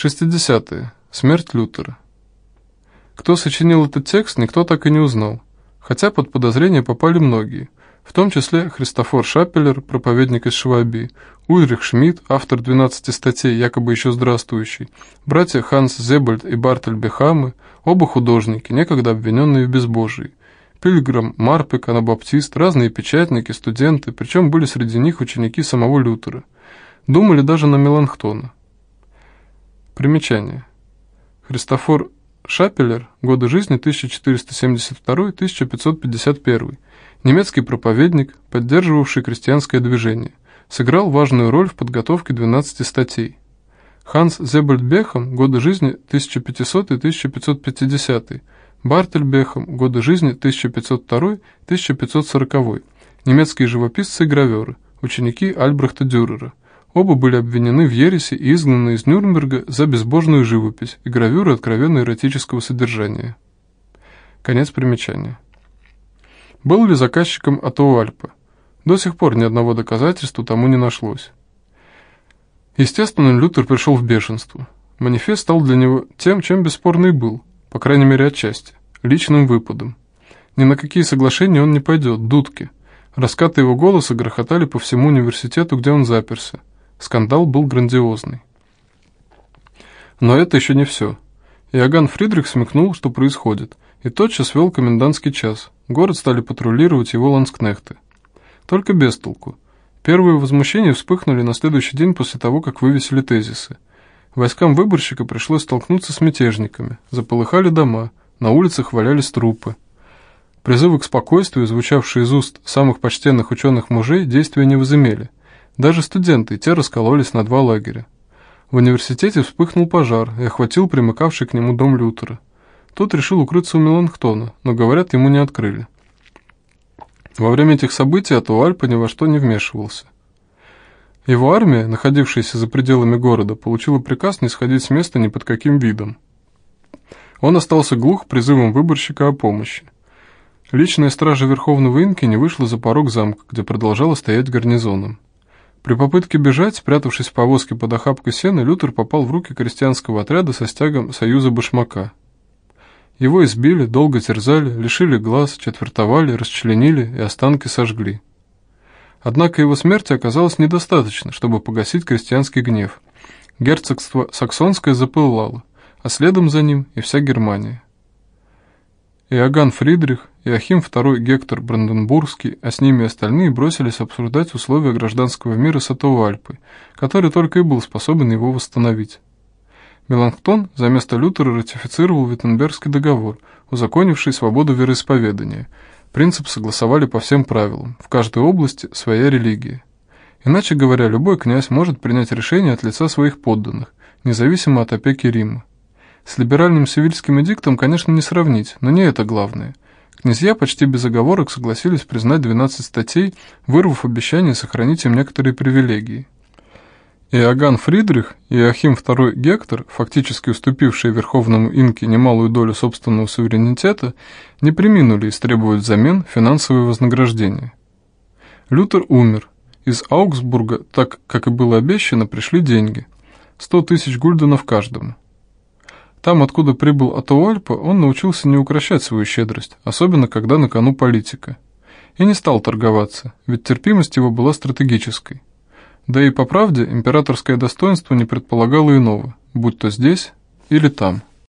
60. Смерть Лютера. Кто сочинил этот текст, никто так и не узнал, хотя под подозрение попали многие, в том числе Христофор Шапелер, проповедник из Швабии, Ульрих Шмидт, автор 12 статей, якобы еще здравствующий, братья Ханс Зебальд и Бартель Бехамы, оба художники, некогда обвиненные в безбожии, Пильграм, Марпек, Анабаптист, разные печатники, студенты, причем были среди них ученики самого Лютера. Думали даже на Меланхтона. Примечание. Христофор Шапелер, годы жизни 1472-1551, немецкий проповедник, поддерживавший крестьянское движение, сыграл важную роль в подготовке 12 статей. Ханс Зебальд Бехам, годы жизни 1500-1550, Бартель Бехам, годы жизни 1502-1540, немецкие живописцы и граверы, ученики Альбрехта Дюрера – Оба были обвинены в ереси и изгнаны из Нюрнберга за безбожную живопись и гравюры откровенно эротического содержания. Конец примечания. Был ли заказчиком АТО «Альпа»? До сих пор ни одного доказательства тому не нашлось. Естественно, Лютер пришел в бешенство. Манифест стал для него тем, чем бесспорно и был, по крайней мере отчасти, личным выпадом. Ни на какие соглашения он не пойдет, дудки. Раскаты его голоса грохотали по всему университету, где он заперся. Скандал был грандиозный. Но это еще не все. Иоганн Фридрих смекнул, что происходит, и тотчас вел комендантский час. Город стали патрулировать его ланскнехты. Только без толку. Первые возмущения вспыхнули на следующий день после того, как вывесили тезисы. Войскам выборщика пришлось столкнуться с мятежниками. Заполыхали дома, на улицах валялись трупы. Призывы к спокойствию, звучавшие из уст самых почтенных ученых мужей, действия не возымели. Даже студенты, те раскололись на два лагеря. В университете вспыхнул пожар и охватил примыкавший к нему дом Лютера. Тот решил укрыться у Меланхтона, но, говорят, ему не открыли. Во время этих событий Атуальпа ни во что не вмешивался. Его армия, находившаяся за пределами города, получила приказ не сходить с места ни под каким видом. Он остался глух призывом выборщика о помощи. Личная стража Верховного Инки не вышла за порог замка, где продолжала стоять гарнизоном. При попытке бежать, спрятавшись в повозке под охапкой сена, Лютер попал в руки крестьянского отряда со стягом Союза Башмака. Его избили, долго терзали, лишили глаз, четвертовали, расчленили и останки сожгли. Однако его смерти оказалось недостаточно, чтобы погасить крестьянский гнев. Герцогство Саксонское запылало, а следом за ним и вся Германия. Иоганн Фридрих, Иохим II Гектор Бранденбургский, а с ними остальные бросились обсуждать условия гражданского мира с Альпы, который только и был способен его восстановить. Меланхтон за место Лютера ратифицировал Виттенбергский договор, узаконивший свободу вероисповедания. Принцип согласовали по всем правилам, в каждой области своя религия. Иначе говоря, любой князь может принять решение от лица своих подданных, независимо от опеки Рима. С либеральным сивильским эдиктом, конечно, не сравнить, но не это главное. Князья почти без оговорок согласились признать 12 статей, вырвав обещание сохранить им некоторые привилегии. Иоганн Фридрих и Иохим II Гектор, фактически уступившие Верховному Инке немалую долю собственного суверенитета, не приминули истребовать взамен финансовое вознаграждение. Лютер умер. Из Аугсбурга, так как и было обещано, пришли деньги. 100 тысяч гульденов каждому. Там, откуда прибыл Атуальпа, он научился не укращать свою щедрость, особенно когда на кону политика. И не стал торговаться, ведь терпимость его была стратегической. Да и по правде императорское достоинство не предполагало иного, будь то здесь или там.